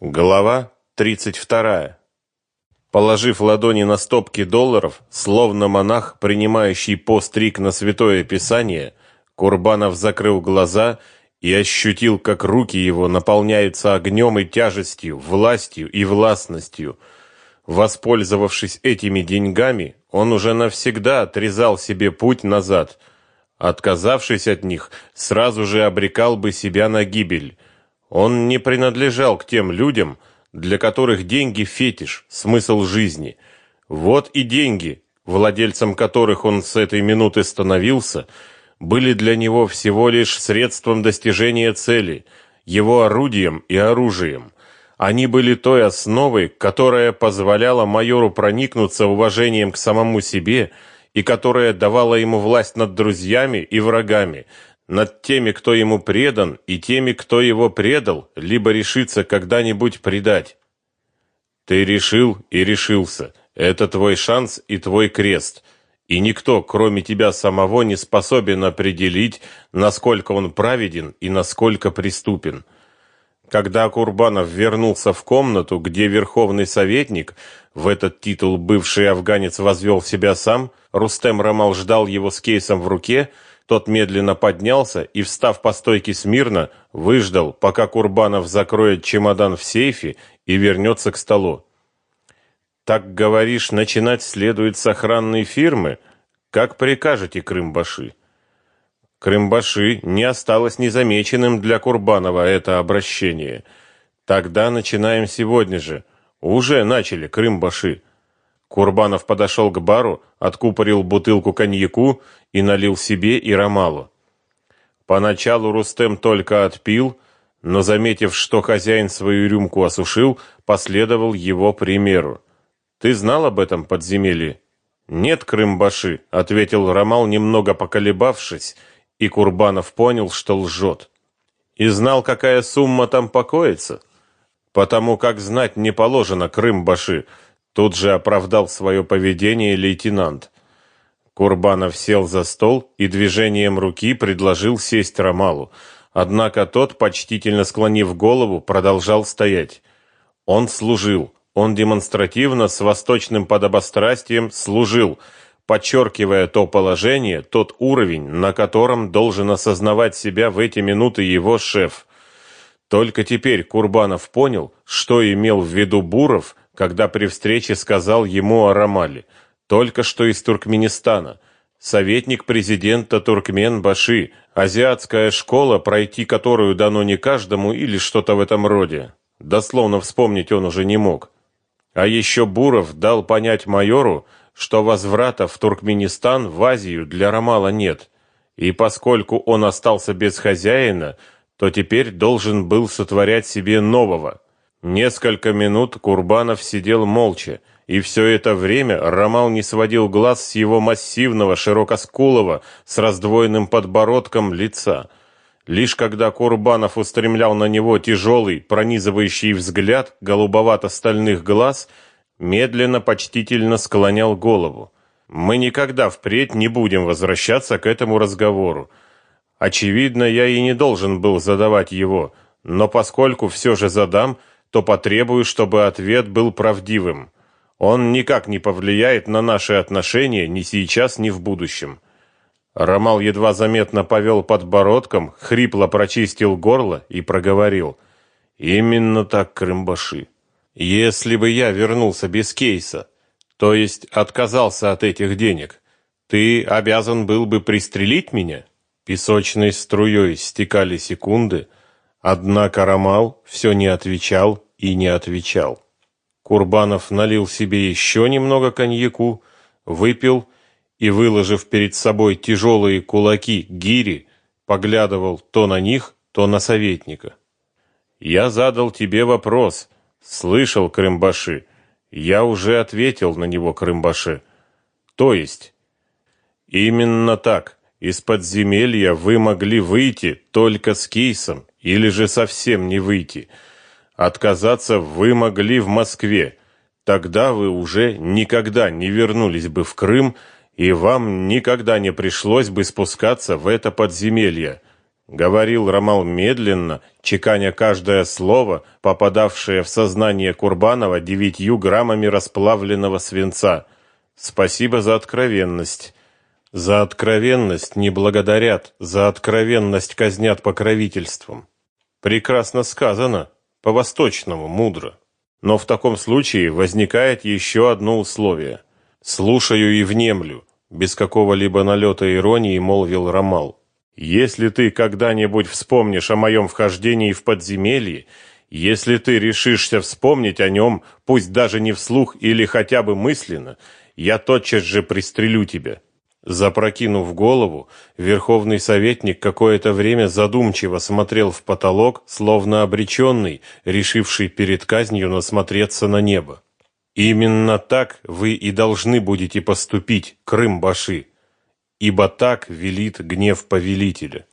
Глава 32. Положив ладони на стопки долларов, словно монах, принимающий постриг на святое писание, Курбанов закрыл глаза и ощутил, как руки его наполняются огнем и тяжестью, властью и властностью. Воспользовавшись этими деньгами, он уже навсегда отрезал себе путь назад. Отказавшись от них, сразу же обрекал бы себя на гибель. Он не принадлежал к тем людям, для которых деньги фетиш, смысл жизни. Вот и деньги, владельцем которых он с этой минуты становился, были для него всего лишь средством достижения цели, его орудием и оружием. Они были той основой, которая позволяла майору проникнуться уважением к самому себе и которая давала ему власть над друзьями и врагами, над теми, кто ему предан, и теми, кто его предал, либо решится когда-нибудь предать. Ты решил и решился. Это твой шанс и твой крест. И никто, кроме тебя самого, не способен определить, насколько он праведен и насколько преступен. Когда Курбанов вернулся в комнату, где верховный советник, в этот титул бывший афганец возвел себя сам, Рустем Рамал ждал его с кейсом в руке, тот медленно поднялся и, встав по стойке смирно, выждал, пока Курбанов закроет чемодан в сейфе и вернется к столу. Так говоришь, начинать следует с охранной фирмы? Как прикажете, Крымбаши? Крымбаши не осталось незамеченным для Курбанова это обращение. Тогда начинаем сегодня же. Уже начали, Крымбаши. Курбанов подошел к бару, откупорил бутылку коньяку и налил себе и Ромалу. Поначалу Рустем только отпил, но заметив, что хозяин свою рюмку осушил, последовал его примеру. Ты знал об этом подземелье? Нет, Крымбаши, ответил Ромал, немного поколебавшись, и Курбанов понял, что лжет. И знал, какая сумма там покоится, потому как знать не положено, Крымбаши. Тут же оправдал свое поведение лейтенант. Курбанов сел за стол и движением руки предложил сесть Ромалу. Однако тот, почтительно склонив голову, продолжал стоять. Он служил. Он демонстративно с восточным подобострастием служил, подчеркивая то положение, тот уровень, на котором должен осознавать себя в эти минуты его шеф. Только теперь Курбанов понял, что имел в виду Буров, когда при встрече сказал ему о Рамале – только что из Туркменистана. Советник президента Туркмен-Баши, азиатская школа, пройти которую дано не каждому или что-то в этом роде. Дословно вспомнить он уже не мог. А еще Буров дал понять майору, что возврата в Туркменистан, в Азию для Рамала нет. И поскольку он остался без хозяина, то теперь должен был сотворять себе нового. Несколько минут Курбанов сидел молча, и все это время Ромал не сводил глаз с его массивного, широкоскулого, с раздвоенным подбородком лица. Лишь когда Курбанов устремлял на него тяжелый, пронизывающий взгляд голубовато-стальных глаз, медленно, почтительно склонял голову. Мы никогда впредь не будем возвращаться к этому разговору. Очевидно, я и не должен был задавать его, но поскольку все же задам, то потребую, чтобы ответ был правдивым. Он никак не повлияет на наши отношения ни сейчас, ни в будущем. Ромал едва заметно повел подбородком, хрипло прочистил горло и проговорил: "Именно так, Крымбаши. Если бы я вернулся без кейса, то есть отказался от этих денег, ты обязан был бы пристрелить меня?" Песочной струей стекали секунды, однако Ромал все не отвечал и не отвечал. Курбанов налил себе еще немного коньяку, выпил и, выложив перед собой тяжелые кулаки гири, поглядывал то на них, то на советника. «Я задал тебе вопрос. Слышал, Крымбаши. Я уже ответил на него, Крымбаши. То есть...» «Именно так. Из подземелья вы могли выйти только с кейсом, или же совсем не выйти». Отказаться вы могли в Москве. Тогда вы уже никогда не вернулись бы в Крым, и вам никогда не пришлось бы спускаться в это подземелье. говорил Рамал медленно, чеканя каждое слово, попадавшее в сознание Курбанова девятью граммами расплавленного свинца. Спасибо за откровенность. За откровенность не благодарят, за откровенность казнят покровительством. Прекрасно сказано, по-восточному мудро. Но в таком случае возникает еще одно условие. Слушаю и внемлю, без какого-либо налета иронии молвил Рамал. Если ты когда-нибудь вспомнишь о моем вхождении в подземелье, если ты решишься вспомнить о нем, пусть даже не вслух или хотя бы мысленно, я тотчас же пристрелю тебя. Запрокинув голову, верховный советник какое-то время задумчиво смотрел в потолок, словно обреченный, решивший перед казнью насмотреться на небо. Именно так вы и должны будете поступить, Крым-баши ибо так велит гнев повелителя.